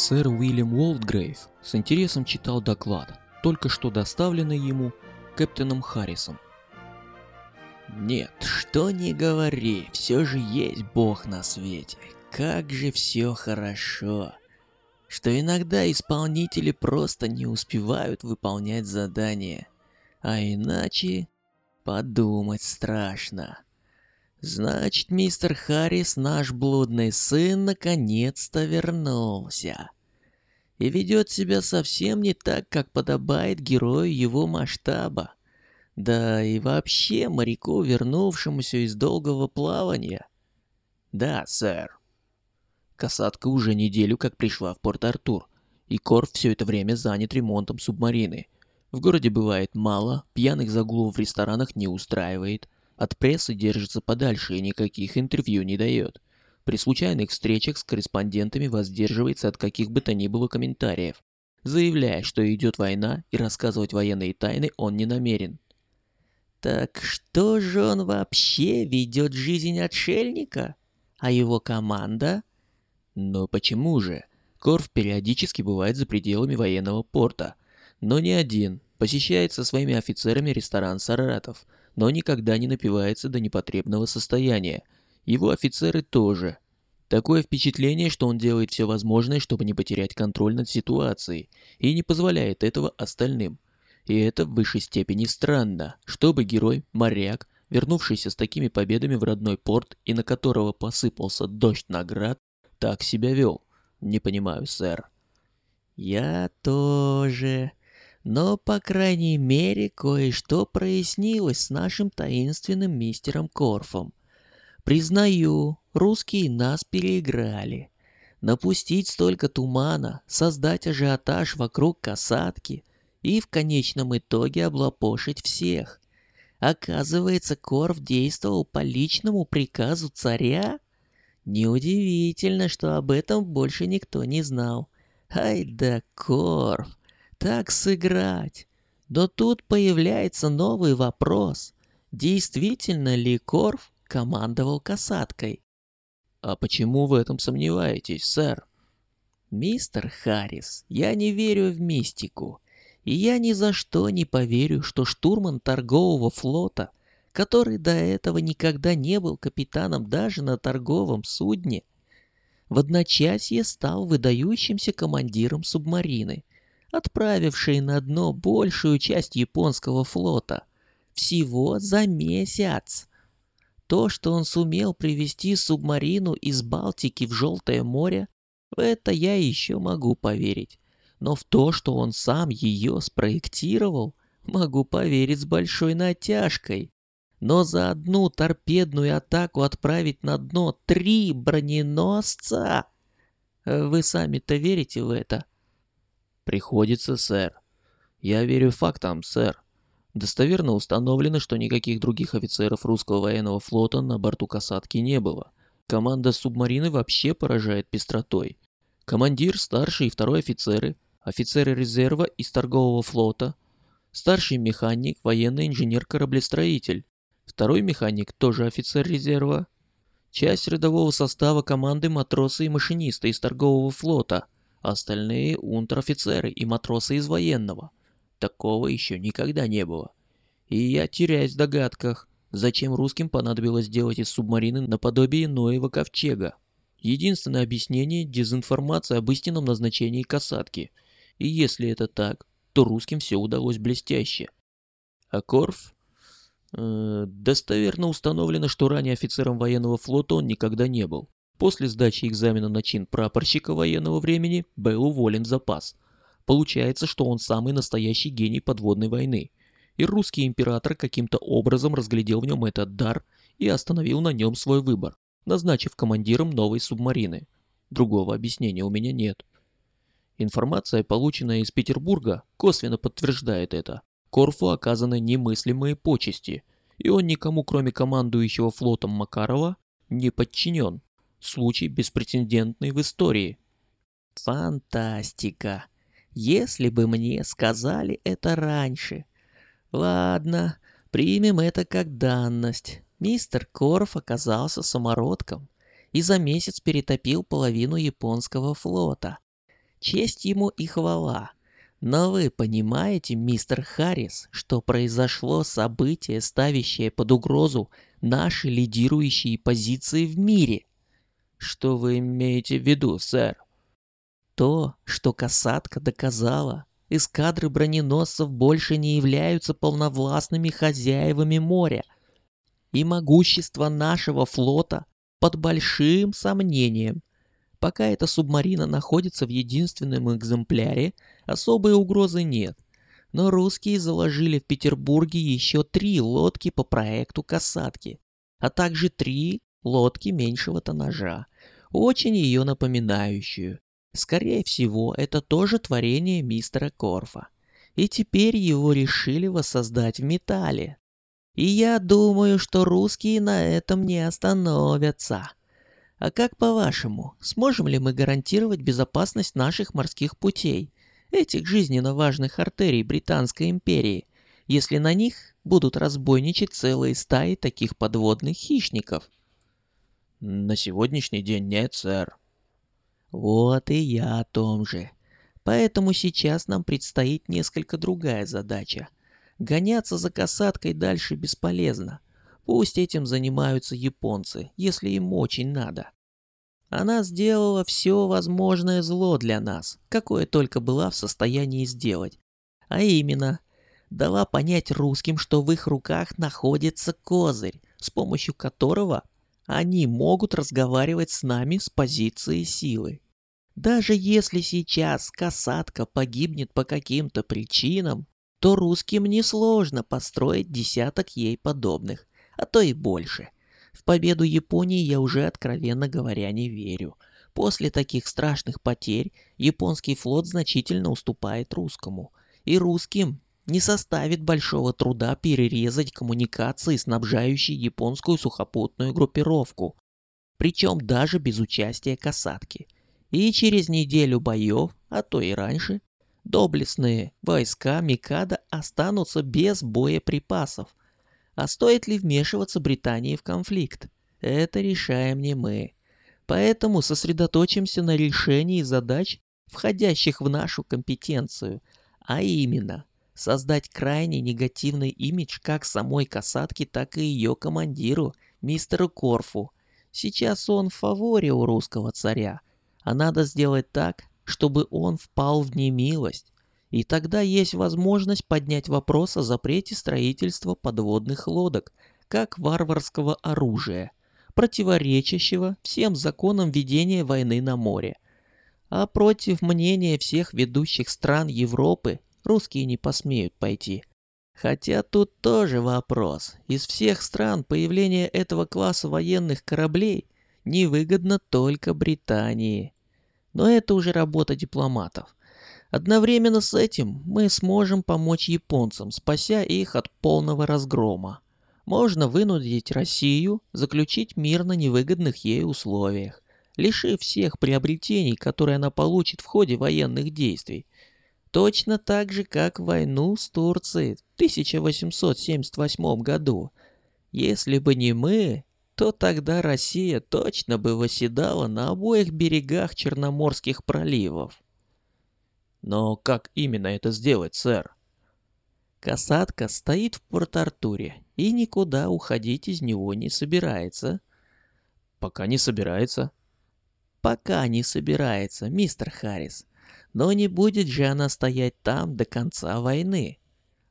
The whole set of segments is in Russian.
Сэр Уильям Уолтгрейв с интересом читал доклад, только что доставленный ему капитаном Харрисом. Нет, что не говори, все же есть Бог на свете. Как же все хорошо. Что иногда исполнители просто не успевают выполнять задания. А иначе подумать страшно. Значит, мистер Харрис, наш блудный сын, наконец-то вернулся. И ведет себя совсем не так, как подобает герою его масштаба. Да и вообще моряку, вернувшемуся из долгого плавания. Да, сэр. Касатка уже неделю как пришла в Порт-Артур, и Корф все это время занят ремонтом субмарины. В городе бывает мало, пьяных заглов в ресторанах не устраивает – от прессы держится подальше и никаких интервью не дает. При случайных встречах с корреспондентами воздерживается от каких бы то ни было комментариев, заявляя, что идет война и рассказывать военные тайны он не намерен. Так что же он вообще ведет жизнь отшельника? А его команда? Но почему же? Корф периодически бывает за пределами военного порта, но не один, посещает со своими офицерами ресторан Саратов – но никогда не напивается до непотребного состояния. Его офицеры тоже. Такое впечатление, что он делает все возможное, чтобы не потерять контроль над ситуацией, и не позволяет этого остальным. И это в высшей степени странно, чтобы герой, моряк, вернувшийся с такими победами в родной порт и на которого посыпался дождь наград, так себя вел. Не понимаю, сэр. Я тоже, но, по крайней мере, кое-что прояснилось с нашим таинственным мистером Корфом. Признаю, русские нас переиграли. Напустить столько тумана, создать ажиотаж вокруг касатки и в конечном итоге облапошить всех. Оказывается, Корф действовал по личному приказу царя? Неудивительно, что об этом больше никто не знал. Ай да Корф! Так сыграть. Но тут появляется новый вопрос. Действительно ли Корф командовал касаткой? А почему в этом сомневаетесь, сэр? Мистер Харрис, я не верю в мистику. И я ни за что не поверю, что штурман торгового флота, который до этого никогда не был капитаном даже на торговом судне, в одночасье стал выдающимся командиром субмарины, отправивший на дно большую часть японского флота. Всего за месяц. То, что он сумел привести субмарину из Балтики в Желтое море, в это я еще могу поверить. Но в то, что он сам ее спроектировал, могу поверить с большой натяжкой. Но за одну торпедную атаку отправить на дно три броненосца? Вы сами-то верите в это? Приходится, сэр. Я верю фактам, сэр. Достоверно установлено, что никаких других офицеров русского военного флота на борту касатки не было. Команда субмарины вообще поражает пестротой. Командир, старший и второй офицеры, офицеры резерва из торгового флота, старший механик, военный инженер-кораблестроитель, второй механик, тоже офицер резерва, часть рядового состава команды матросы и машинисты из торгового флота – Остальные унтер-офицеры и матросы из военного. Такого еще никогда не было. И я теряюсь в догадках, зачем русским понадобилось делать из субмарины наподобие Ноева ковчега. Единственное объяснение – дезинформация об истинном назначении касатки. И если это так, то русским все удалось блестяще. А Корф? Э, достоверно установлено, что ранее офицером военного флота он никогда не был. После сдачи экзамена на чин прапорщика военного времени был уволен в запас. Получается, что он самый настоящий гений подводной войны. И русский император каким-то образом разглядел в нем этот дар и остановил на нем свой выбор, назначив командиром новой субмарины. Другого объяснения у меня нет. Информация, полученная из Петербурга, косвенно подтверждает это. Корфу оказаны немыслимые почести, и он никому, кроме командующего флотом Макарова, не подчинен. Случай беспрецедентный в истории. Фантастика. Если бы мне сказали это раньше. Ладно, примем это как данность. Мистер Корф оказался самородком и за месяц перетопил половину японского флота. Честь ему и хвала. Но вы понимаете, мистер Харрис, что произошло событие, ставящее под угрозу наши лидирующие позиции в мире? Что вы имеете в виду, сэр? То, что касатка доказала, эскадры броненосцев больше не являются полновластными хозяевами моря. И могущество нашего флота под большим сомнением. Пока эта субмарина находится в единственном экземпляре, особой угрозы нет. Но русские заложили в Петербурге еще три лодки по проекту «Касатки», а также три лодки меньшего тоннажа, очень ее напоминающую. Скорее всего, это тоже творение мистера Корфа. И теперь его решили воссоздать в металле. И я думаю, что русские на этом не остановятся. А как по-вашему, сможем ли мы гарантировать безопасность наших морских путей, этих жизненно важных артерий Британской империи, если на них будут разбойничать целые стаи таких подводных хищников? На сегодняшний день нет, сэр. Вот и я о том же. Поэтому сейчас нам предстоит несколько другая задача. Гоняться за касаткой дальше бесполезно. Пусть этим занимаются японцы, если им очень надо. Она сделала все возможное зло для нас, какое только была в состоянии сделать. А именно, дала понять русским, что в их руках находится козырь, с помощью которого они могут разговаривать с нами с позиции силы. Даже если сейчас касатка погибнет по каким-то причинам, то русским несложно построить десяток ей подобных а то и больше. В победу Японии я уже, откровенно говоря, не верю. После таких страшных потерь японский флот значительно уступает русскому. И русским не составит большого труда перерезать коммуникации, снабжающие японскую сухопутную группировку. Причем даже без участия касатки. И через неделю боев, а то и раньше, доблестные войска Микада останутся без боеприпасов, а стоит ли вмешиваться Британии в конфликт? Это решаем не мы. Поэтому сосредоточимся на решении задач, входящих в нашу компетенцию, а именно создать крайне негативный имидж как самой касатке, так и ее командиру, мистеру Корфу. Сейчас он в фаворе у русского царя, а надо сделать так, чтобы он впал в немилость, и тогда есть возможность поднять вопрос о запрете строительства подводных лодок, как варварского оружия, противоречащего всем законам ведения войны на море. А против мнения всех ведущих стран Европы русские не посмеют пойти. Хотя тут тоже вопрос. Из всех стран появление этого класса военных кораблей невыгодно только Британии. Но это уже работа дипломатов. Одновременно с этим мы сможем помочь японцам, спася их от полного разгрома. Можно вынудить Россию заключить мир на невыгодных ей условиях, лишив всех приобретений, которые она получит в ходе военных действий. Точно так же, как войну с Турцией в 1878 году. Если бы не мы, то тогда Россия точно бы восседала на обоих берегах Черноморских проливов. Но как именно это сделать, сэр? Касатка стоит в Порт-Артуре и никуда уходить из него не собирается. Пока не собирается. Пока не собирается, мистер Харрис. Но не будет же она стоять там до конца войны.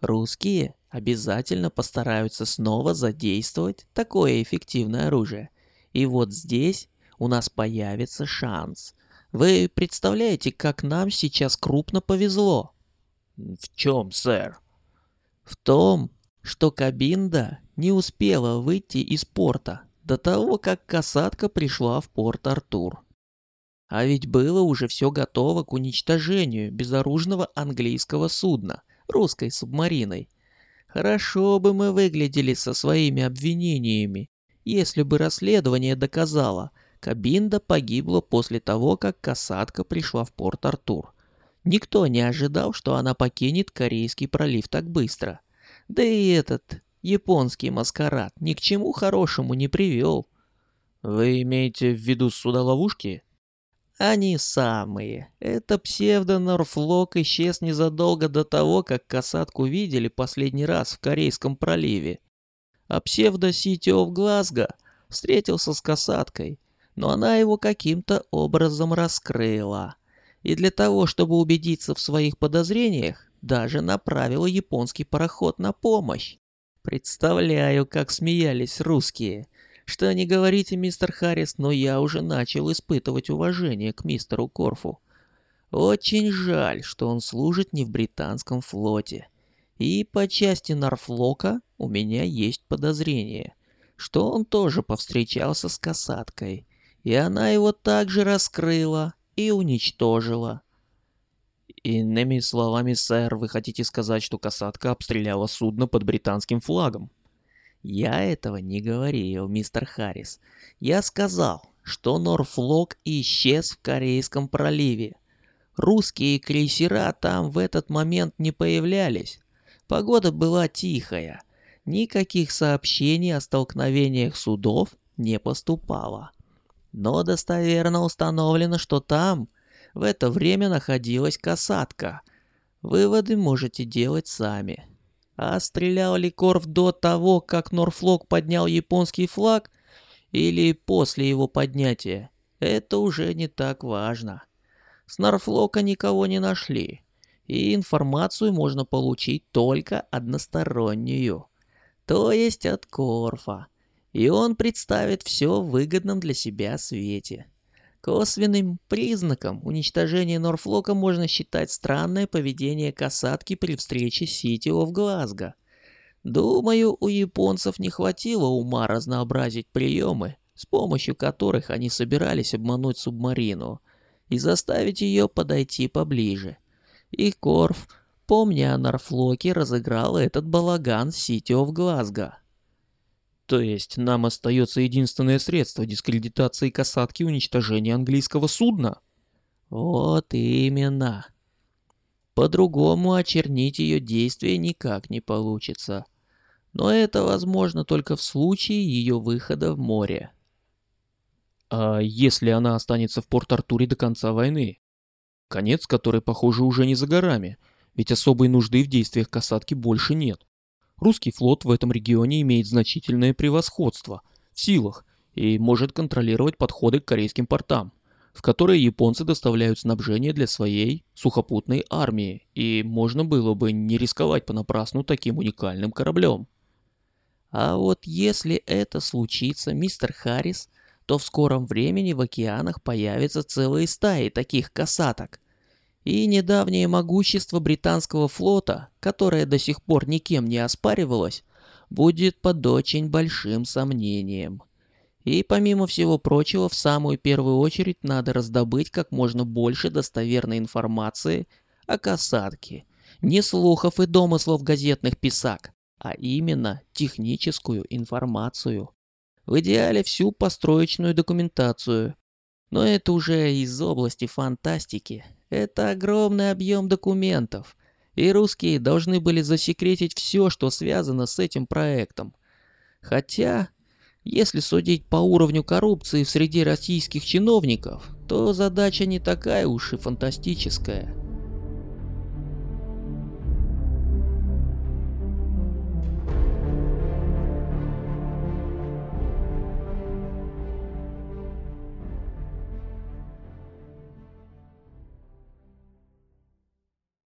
Русские обязательно постараются снова задействовать такое эффективное оружие. И вот здесь у нас появится шанс – вы представляете, как нам сейчас крупно повезло? В чем, сэр? В том, что Кабинда не успела выйти из порта до того, как касатка пришла в порт Артур. А ведь было уже все готово к уничтожению безоружного английского судна, русской субмариной. Хорошо бы мы выглядели со своими обвинениями, если бы расследование доказало, Кабинда погибла после того, как касатка пришла в порт Артур. Никто не ожидал, что она покинет Корейский пролив так быстро. Да и этот японский маскарад ни к чему хорошему не привел. Вы имеете в виду судоловушки? Они самые. Это псевдо-норфлок исчез незадолго до того, как касатку видели последний раз в Корейском проливе. А псевдо-сити в Глазго встретился с касаткой, но она его каким-то образом раскрыла. И для того, чтобы убедиться в своих подозрениях, даже направила японский пароход на помощь. Представляю, как смеялись русские. Что не говорите, мистер Харрис, но я уже начал испытывать уважение к мистеру Корфу. Очень жаль, что он служит не в британском флоте. И по части Норфлока у меня есть подозрение, что он тоже повстречался с касаткой, и она его также раскрыла и уничтожила. Иными словами, сэр, вы хотите сказать, что касатка обстреляла судно под британским флагом? Я этого не говорил, мистер Харрис. Я сказал, что Норфлок исчез в Корейском проливе. Русские крейсера там в этот момент не появлялись. Погода была тихая. Никаких сообщений о столкновениях судов не поступало. Но достоверно установлено, что там в это время находилась касатка. Выводы можете делать сами. А стрелял ли Корф до того, как Норфлок поднял японский флаг, или после его поднятия, это уже не так важно. С Норфлока никого не нашли, и информацию можно получить только одностороннюю, то есть от Корфа, и он представит все в выгодном для себя свете. Косвенным признаком уничтожения Норфлока можно считать странное поведение касатки при встрече Ситио в Глазго. Думаю, у японцев не хватило ума разнообразить приемы, с помощью которых они собирались обмануть субмарину, и заставить ее подойти поближе. И Корф, помня о Норфлоке, разыграл этот балаган Ситио в Глазго. То есть нам остается единственное средство дискредитации касатки уничтожения английского судна? Вот именно. По-другому очернить ее действия никак не получится. Но это возможно только в случае ее выхода в море. А если она останется в Порт-Артуре до конца войны? Конец который, похоже, уже не за горами, ведь особой нужды в действиях касатки больше нет. Русский флот в этом регионе имеет значительное превосходство в силах и может контролировать подходы к корейским портам, в которые японцы доставляют снабжение для своей сухопутной армии, и можно было бы не рисковать понапрасну таким уникальным кораблем. А вот если это случится, мистер Харрис, то в скором времени в океанах появятся целые стаи таких касаток, и недавнее могущество британского флота, которое до сих пор никем не оспаривалось, будет под очень большим сомнением. И помимо всего прочего, в самую первую очередь надо раздобыть как можно больше достоверной информации о касатке. Не слухов и домыслов газетных писак, а именно техническую информацию. В идеале всю построечную документацию. Но это уже из области фантастики, это огромный объем документов, и русские должны были засекретить все, что связано с этим проектом. Хотя, если судить по уровню коррупции в среде российских чиновников, то задача не такая уж и фантастическая.